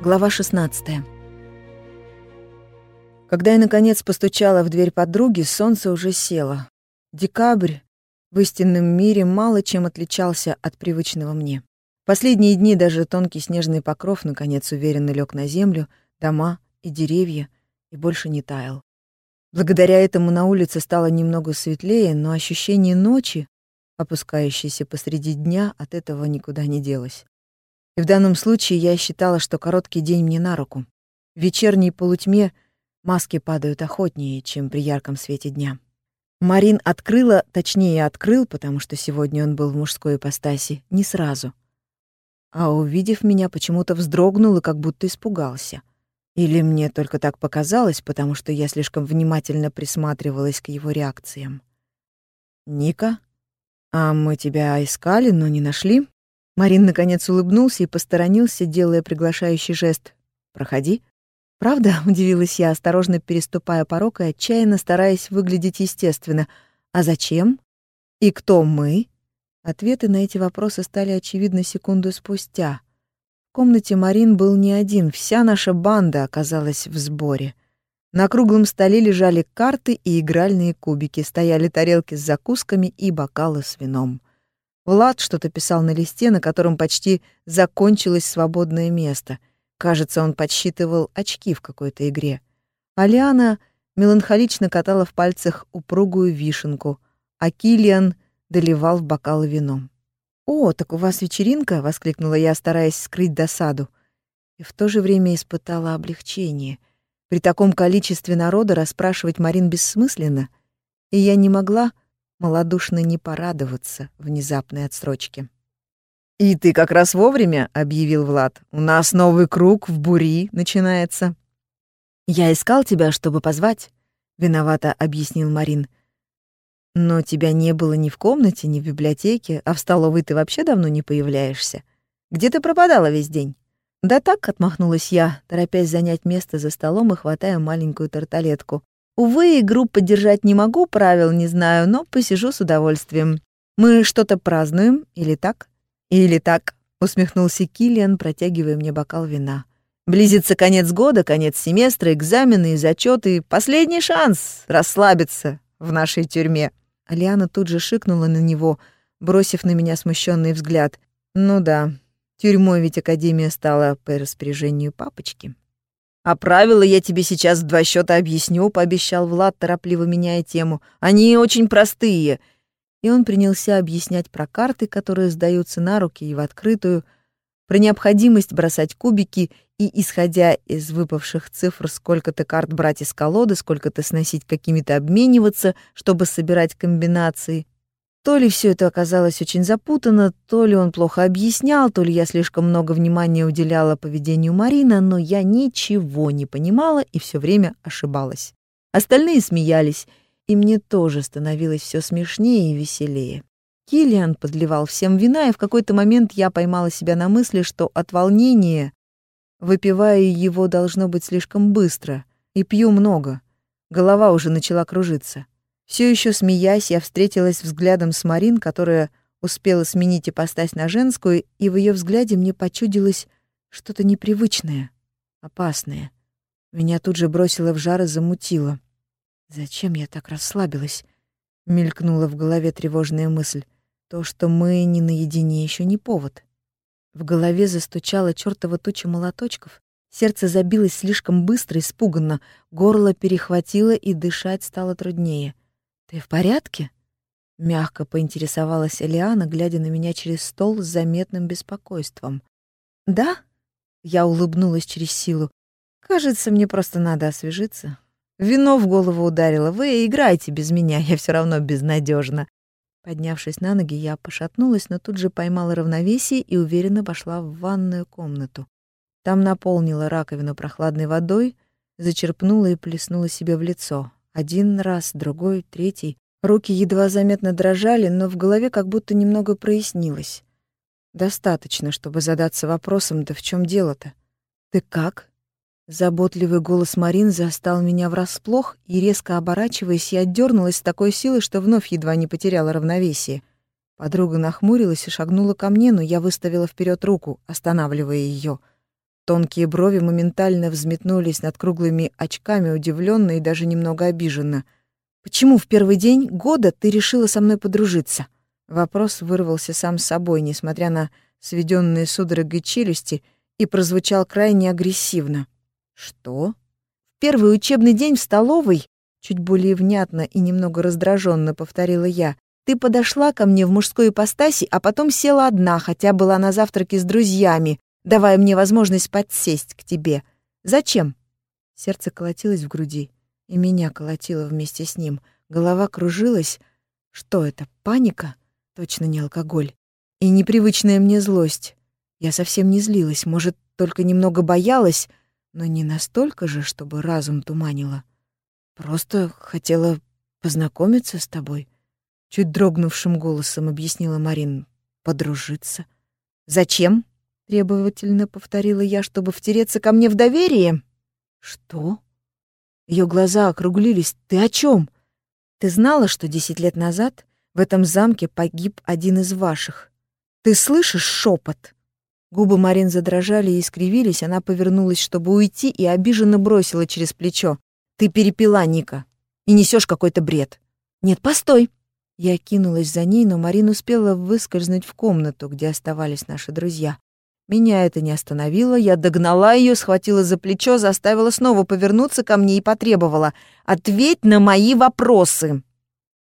Глава 16. Когда я, наконец, постучала в дверь подруги, солнце уже село. Декабрь в истинном мире мало чем отличался от привычного мне. Последние дни даже тонкий снежный покров, наконец, уверенно лег на землю, дома и деревья, и больше не таял. Благодаря этому на улице стало немного светлее, но ощущение ночи, опускающейся посреди дня, от этого никуда не делось. И в данном случае я считала, что короткий день мне на руку. В вечерней полутьме маски падают охотнее, чем при ярком свете дня. Марин открыла, точнее открыл, потому что сегодня он был в мужской ипостаси, не сразу. А увидев меня, почему-то вздрогнул и как будто испугался. Или мне только так показалось, потому что я слишком внимательно присматривалась к его реакциям. «Ника, а мы тебя искали, но не нашли?» Марин наконец улыбнулся и посторонился, делая приглашающий жест. «Проходи». «Правда?» — удивилась я, осторожно переступая порог и отчаянно стараясь выглядеть естественно. «А зачем? И кто мы?» Ответы на эти вопросы стали очевидны секунду спустя. В комнате Марин был не один, вся наша банда оказалась в сборе. На круглом столе лежали карты и игральные кубики, стояли тарелки с закусками и бокалы с вином. Влад что-то писал на листе, на котором почти закончилось свободное место. Кажется, он подсчитывал очки в какой-то игре. Алиана меланхолично катала в пальцах упругую вишенку, а Килиан доливал в бокалы вином. «О, так у вас вечеринка?» — воскликнула я, стараясь скрыть досаду. И в то же время испытала облегчение. При таком количестве народа расспрашивать Марин бессмысленно, и я не могла малодушно не порадоваться внезапной отсрочке. «И ты как раз вовремя», — объявил Влад. «У нас новый круг в бури начинается». «Я искал тебя, чтобы позвать», — виновато объяснил Марин. «Но тебя не было ни в комнате, ни в библиотеке, а в столовой ты вообще давно не появляешься. Где ты пропадала весь день?» «Да так», — отмахнулась я, торопясь занять место за столом и хватая маленькую тарталетку. Увы, игру поддержать не могу, правил не знаю, но посижу с удовольствием. Мы что-то празднуем или так? Или так, усмехнулся Килиан, протягивая мне бокал вина. Близится конец года, конец семестра, экзамены и зачеты. Последний шанс расслабиться в нашей тюрьме. Алиана тут же шикнула на него, бросив на меня смущенный взгляд. Ну да, тюрьмой ведь Академия стала по распоряжению папочки. «А правила я тебе сейчас в два счета объясню», — пообещал Влад, торопливо меняя тему. «Они очень простые». И он принялся объяснять про карты, которые сдаются на руки и в открытую, про необходимость бросать кубики и, исходя из выпавших цифр, сколько-то карт брать из колоды, сколько-то сносить какими-то обмениваться, чтобы собирать комбинации, то ли все это оказалось очень запутанно, то ли он плохо объяснял, то ли я слишком много внимания уделяла поведению Марина, но я ничего не понимала и все время ошибалась. Остальные смеялись, и мне тоже становилось все смешнее и веселее. Килиан подливал всем вина, и в какой-то момент я поймала себя на мысли, что от волнения выпиваю его должно быть слишком быстро, и пью много. Голова уже начала кружиться. Все еще смеясь, я встретилась взглядом с Марин, которая успела сменить ипостась на женскую, и в ее взгляде мне почудилось что-то непривычное, опасное. Меня тут же бросило в жар и замутило. «Зачем я так расслабилась?» — мелькнула в голове тревожная мысль. «То, что мы не наедине, еще не повод». В голове застучала чертова туча молоточков. Сердце забилось слишком быстро, испуганно, горло перехватило, и дышать стало труднее. «Ты в порядке?» — мягко поинтересовалась Элиана, глядя на меня через стол с заметным беспокойством. «Да?» — я улыбнулась через силу. «Кажется, мне просто надо освежиться. Вино в голову ударило. Вы играйте без меня, я все равно безнадежна. Поднявшись на ноги, я пошатнулась, но тут же поймала равновесие и уверенно пошла в ванную комнату. Там наполнила раковину прохладной водой, зачерпнула и плеснула себе в лицо. Один раз, другой, третий. Руки едва заметно дрожали, но в голове как будто немного прояснилось. Достаточно, чтобы задаться вопросом, да в чем дело-то? Ты как? Заботливый голос Марин застал меня врасплох, и, резко оборачиваясь, я отдернулась с такой силой, что вновь едва не потеряла равновесие. Подруга нахмурилась и шагнула ко мне, но я выставила вперед руку, останавливая ее. Тонкие брови моментально взметнулись над круглыми очками, удивленно и даже немного обиженно. «Почему в первый день года ты решила со мной подружиться?» Вопрос вырвался сам собой, несмотря на сведенные судорогой челюсти, и прозвучал крайне агрессивно. «Что?» «В первый учебный день в столовой», чуть более внятно и немного раздраженно повторила я, «ты подошла ко мне в мужской ипостаси, а потом села одна, хотя была на завтраке с друзьями, давая мне возможность подсесть к тебе. Зачем?» Сердце колотилось в груди, и меня колотило вместе с ним. Голова кружилась. Что это, паника? Точно не алкоголь. И непривычная мне злость. Я совсем не злилась, может, только немного боялась, но не настолько же, чтобы разум туманило. Просто хотела познакомиться с тобой. Чуть дрогнувшим голосом объяснила Марин. Подружиться. Зачем? Требовательно повторила я, чтобы втереться ко мне в доверие. Что? Ее глаза округлились. Ты о чем? Ты знала, что десять лет назад в этом замке погиб один из ваших? Ты слышишь шепот? Губы Марин задрожали и искривились, она повернулась, чтобы уйти, и обиженно бросила через плечо. «Ты перепила, Ника, и несешь какой-то бред». «Нет, постой!» Я кинулась за ней, но Марин успела выскользнуть в комнату, где оставались наши друзья. Меня это не остановило, я догнала ее, схватила за плечо, заставила снова повернуться ко мне и потребовала «Ответь на мои вопросы!»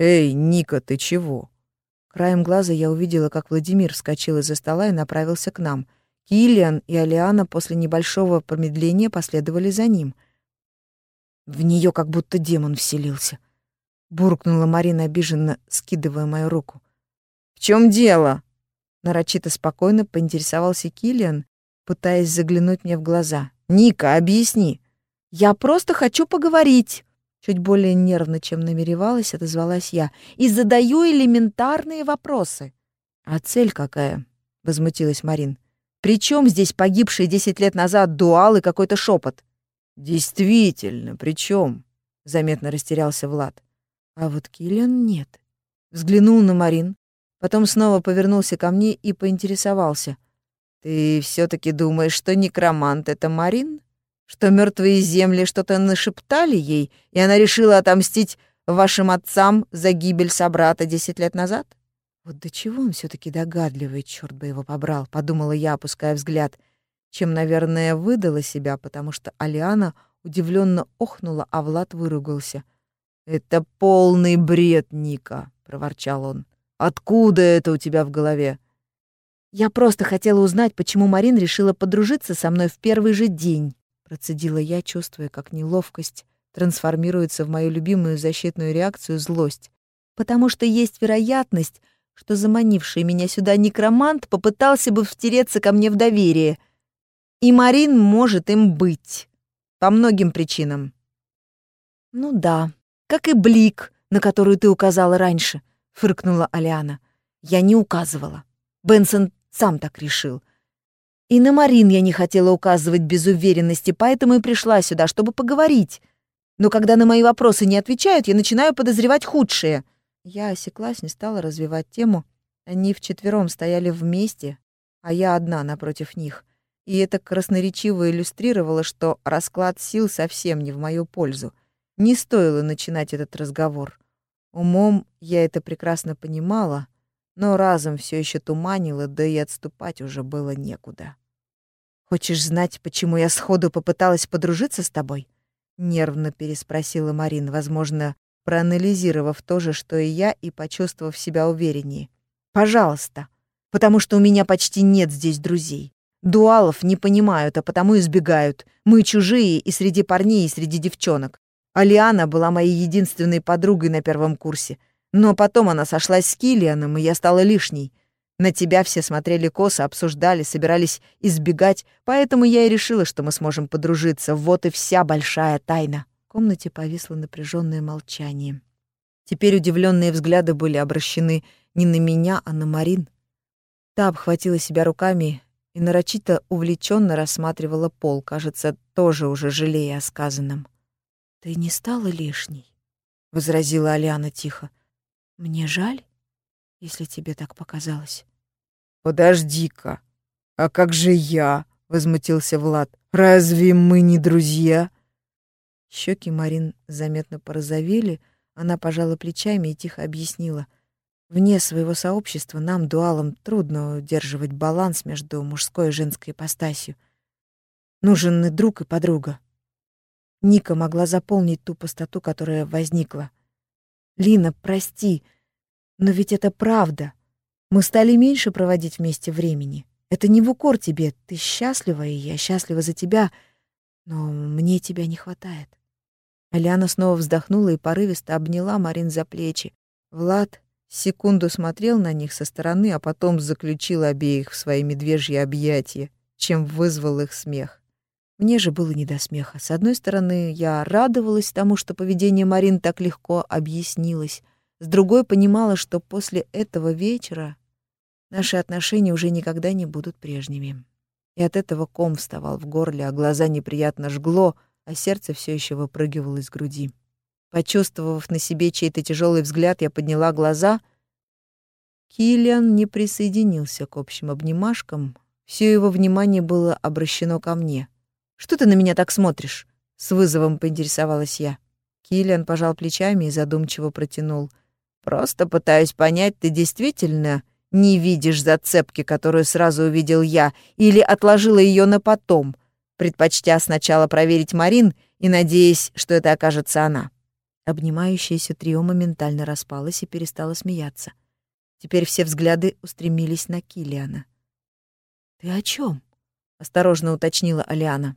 «Эй, Ника, ты чего?» Краем глаза я увидела, как Владимир вскочил из-за стола и направился к нам. Киллиан и Алиана после небольшого промедления последовали за ним. В нее как будто демон вселился. Буркнула Марина обиженно, скидывая мою руку. «В чем дело?» Нарочито спокойно поинтересовался Киллиан, пытаясь заглянуть мне в глаза. «Ника, объясни!» «Я просто хочу поговорить!» Чуть более нервно, чем намеревалась, отозвалась я. «И задаю элементарные вопросы». «А цель какая?» — возмутилась Марин. «При чем здесь погибшие десять лет назад дуал и какой-то шепот?» «Действительно, при чем?» — заметно растерялся Влад. А вот Киллиан нет. Взглянул на Марин, потом снова повернулся ко мне и поинтересовался. «Ты все таки думаешь, что некромант — это Марин?» что мертвые земли что-то нашептали ей, и она решила отомстить вашим отцам за гибель собрата десять лет назад? Вот до чего он все таки догадливый, черт бы его побрал, подумала я, опуская взгляд, чем, наверное, выдала себя, потому что Алиана удивленно охнула, а Влад выругался. «Это полный бред, Ника», — проворчал он. «Откуда это у тебя в голове?» «Я просто хотела узнать, почему Марин решила подружиться со мной в первый же день», Процедила я, чувствуя, как неловкость трансформируется в мою любимую защитную реакцию злость. Потому что есть вероятность, что заманивший меня сюда некромант попытался бы втереться ко мне в доверие. И Марин может им быть. По многим причинам. «Ну да, как и Блик, на которую ты указала раньше», — фыркнула Алиана. «Я не указывала. Бенсон сам так решил. И на Марин я не хотела указывать без уверенности, поэтому и пришла сюда, чтобы поговорить. Но когда на мои вопросы не отвечают, я начинаю подозревать худшее. Я осеклась, не стала развивать тему. Они вчетвером стояли вместе, а я одна напротив них. И это красноречиво иллюстрировало, что расклад сил совсем не в мою пользу. Не стоило начинать этот разговор. Умом я это прекрасно понимала, но разом все еще туманило, да и отступать уже было некуда. «Хочешь знать, почему я сходу попыталась подружиться с тобой?» — нервно переспросила Марин, возможно, проанализировав то же, что и я, и почувствовав себя увереннее. «Пожалуйста, потому что у меня почти нет здесь друзей. Дуалов не понимают, а потому избегают. Мы чужие и среди парней, и среди девчонок. Алиана была моей единственной подругой на первом курсе. Но потом она сошлась с Киллианом, и я стала лишней. На тебя все смотрели косо, обсуждали, собирались избегать, поэтому я и решила, что мы сможем подружиться. Вот и вся большая тайна. В комнате повисло напряженное молчание. Теперь удивленные взгляды были обращены не на меня, а на Марин. Та обхватила себя руками и нарочито увлеченно рассматривала пол, кажется, тоже уже жалея о сказанном. «Ты не стала лишней», — возразила Алиана тихо. «Мне жаль, если тебе так показалось». «Подожди-ка, а как же я?» — возмутился Влад. «Разве мы не друзья?» Щеки Марин заметно порозовели, она пожала плечами и тихо объяснила. «Вне своего сообщества нам, дуалам, трудно удерживать баланс между мужской и женской ипостасью. Нужен и друг, и подруга». Ника могла заполнить ту пустоту, которая возникла. «Лина, прости, но ведь это правда. Мы стали меньше проводить вместе времени. Это не в укор тебе. Ты счастлива, и я счастлива за тебя. Но мне тебя не хватает». Аляна снова вздохнула и порывисто обняла Марин за плечи. Влад секунду смотрел на них со стороны, а потом заключил обеих в свои медвежьи объятия, чем вызвал их смех. Мне же было не до смеха. С одной стороны, я радовалась тому, что поведение Марин так легко объяснилось. С другой, понимала, что после этого вечера наши отношения уже никогда не будут прежними. И от этого ком вставал в горле, а глаза неприятно жгло, а сердце все еще выпрыгивало из груди. Почувствовав на себе чей-то тяжелый взгляд, я подняла глаза. Киллиан не присоединился к общим обнимашкам. Все его внимание было обращено ко мне. «Что ты на меня так смотришь?» — с вызовом поинтересовалась я. Киллиан пожал плечами и задумчиво протянул. «Просто пытаюсь понять, ты действительно не видишь зацепки, которую сразу увидел я, или отложила ее на потом, предпочтя сначала проверить Марин и надеясь, что это окажется она?» Обнимающееся трио моментально распалось и перестало смеяться. Теперь все взгляды устремились на Киллиана. «Ты о чем? осторожно уточнила Алиана.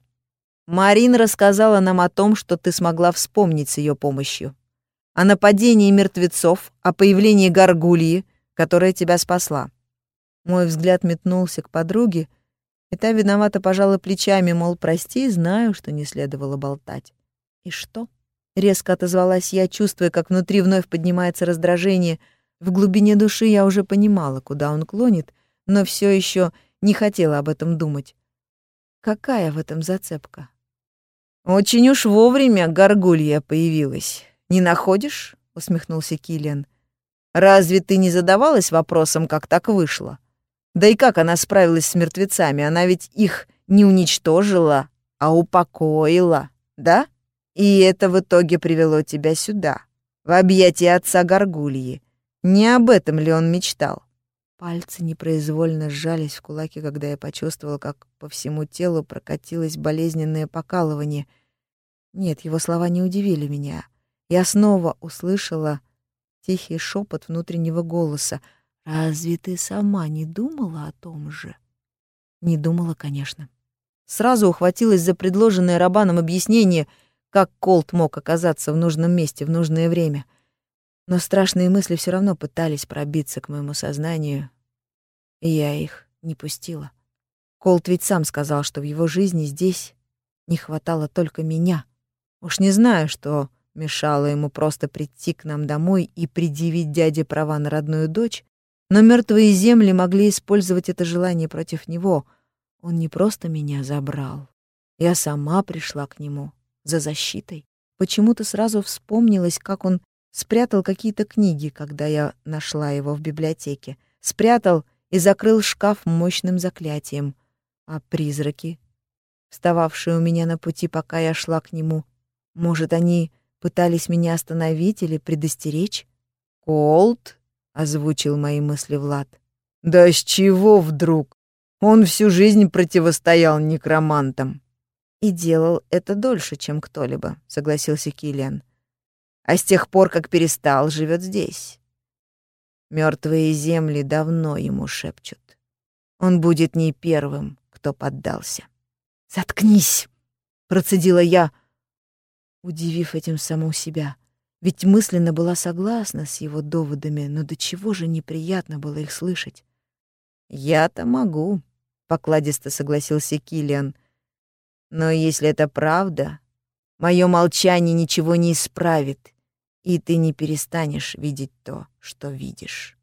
Марин рассказала нам о том, что ты смогла вспомнить с ее помощью. О нападении мертвецов, о появлении горгульи, которая тебя спасла. Мой взгляд метнулся к подруге, и та виновата пожала плечами, мол, прости, знаю, что не следовало болтать. И что? Резко отозвалась я, чувствуя, как внутри вновь поднимается раздражение. В глубине души я уже понимала, куда он клонит, но все еще не хотела об этом думать. Какая в этом зацепка? Очень уж вовремя горгулья появилась. Не находишь? усмехнулся Киллиан. Разве ты не задавалась вопросом, как так вышло? Да и как она справилась с мертвецами? Она ведь их не уничтожила, а упокоила, да? И это в итоге привело тебя сюда, в объятия отца Горгульи. Не об этом ли он мечтал? Пальцы непроизвольно сжались в кулаки, когда я почувствовала, как по всему телу прокатилось болезненное покалывание. Нет, его слова не удивили меня. Я снова услышала тихий шепот внутреннего голоса. «Разве ты сама не думала о том же?» Не думала, конечно. Сразу ухватилась за предложенное Рабаном объяснение, как Колт мог оказаться в нужном месте в нужное время. Но страшные мысли все равно пытались пробиться к моему сознанию, я их не пустила. Колт ведь сам сказал, что в его жизни здесь не хватало только меня. Уж не знаю, что мешало ему просто прийти к нам домой и предъявить дяде права на родную дочь, но мертвые земли могли использовать это желание против него. Он не просто меня забрал. Я сама пришла к нему за защитой. Почему-то сразу вспомнилось, как он спрятал какие-то книги, когда я нашла его в библиотеке. Спрятал и закрыл шкаф мощным заклятием. А призраки, встававшие у меня на пути, пока я шла к нему, может, они пытались меня остановить или предостеречь? «Колт?» — озвучил мои мысли Влад. «Да с чего вдруг? Он всю жизнь противостоял некромантам». «И делал это дольше, чем кто-либо», — согласился Киллиан. «А с тех пор, как перестал, живет здесь. Мертвые земли давно ему шепчут. Он будет не первым, кто поддался. «Заткнись!» — процедила я, удивив этим саму себя. Ведь мысленно была согласна с его доводами, но до чего же неприятно было их слышать. «Я-то могу», — покладисто согласился Килиан. «Но если это правда, мое молчание ничего не исправит, и ты не перестанешь видеть то, что видишь.